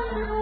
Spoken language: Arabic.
مِن